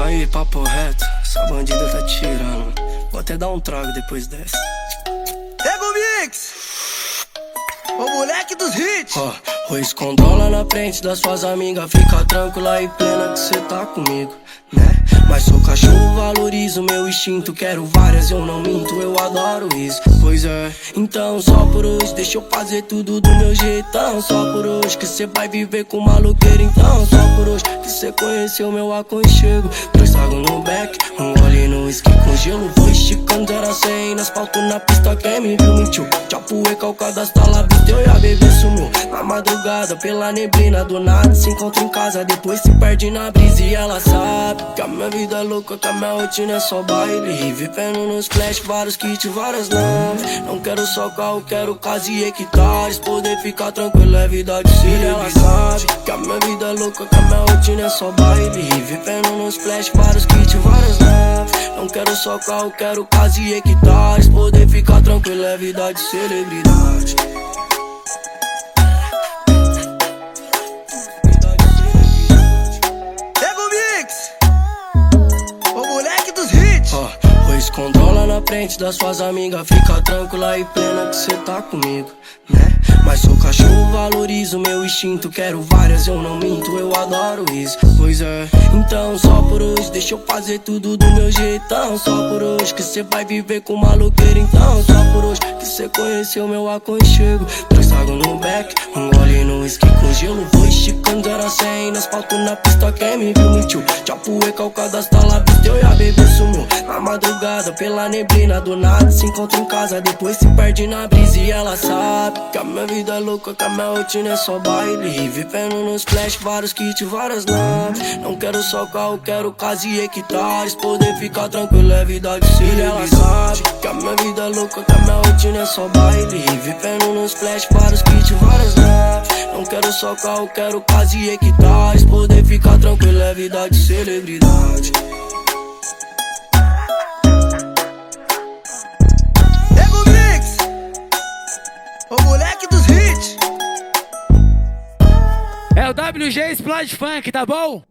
Aí, papo reto, essa bandida tá tirando. Vou até dar um trago depois dessa. Pega o mix! O moleque dos hits! Ó, oh, escondola na frente das suas amigas. Fica tranquila e plena que cê tá comigo, né? Mas sou cachorro, valorizo meu instinto. Quero várias, eu não minto, eu adoro isso. Pois é, então só por hoje, deixa eu fazer tudo do meu jeitão. Só por hoje que cê vai viver com maluqueiro, então. Só por hoje que cê conheceu meu aconchego. Dois tragos no back, um gole no whisky com gelo. Vou esticando zero a cem nas pautas na pista. Quem me viu mentiu. Chapuê, calcada, lá, bateu e a bebê sumiu. Na madrugada, pela neblina do nada. Se encontra em casa, depois se perde na brisa e ela sabe que a minha vida é louca, que a minha rotina é só baile. Vivendo nos flash, vários kits, várias naves. Não quero só carro, quero casa e hectares. Poder ficar tranquilo é vida de filha, ela sabe que a minha vida é louca, que a minha rotina é só baile. Vivendo nos flash, vários kits, várias naves. Não quero só carro, quero casa e hectares. Poder ficar tranquilo é vida de celebridade. Controla na frente das suas amigas, fica tranquila e plena que cê tá comigo, né? Mas sou valorizo meu instinto. Quero várias, eu não minto, eu adoro isso. Pois é, então só por hoje, deixa eu fazer tudo do meu jeitão. Só por hoje que cê vai viver com maluqueiro, então. Só por hoje que cê conheceu meu aconchego. Três no back, um gole no whisky com gelo. Vou esticando zero a cem nas pautas na pista. Quem me viu mentiu. Chapuê, calcadas, tá lá, eu a bebê sumiu. Madrugada, pela neblina do nada Se encontra em casa, depois se perde na brisa E ela sabe que a minha vida é louca Que a minha rotina é só baile. Vivendo nos flash, vários kits, várias naves. Não quero só carro, quero casa e hectares. Poder ficar tranquilo é vida de filho Ela sabe que a minha vida é louca Que a minha rotina é só baile. Vivendo nos flash, vários kits, várias naves. Não quero só carro, quero casa e hectares. Poder ficar tranquilo é vida de celebridade É o WG Splash Funk, tá bom?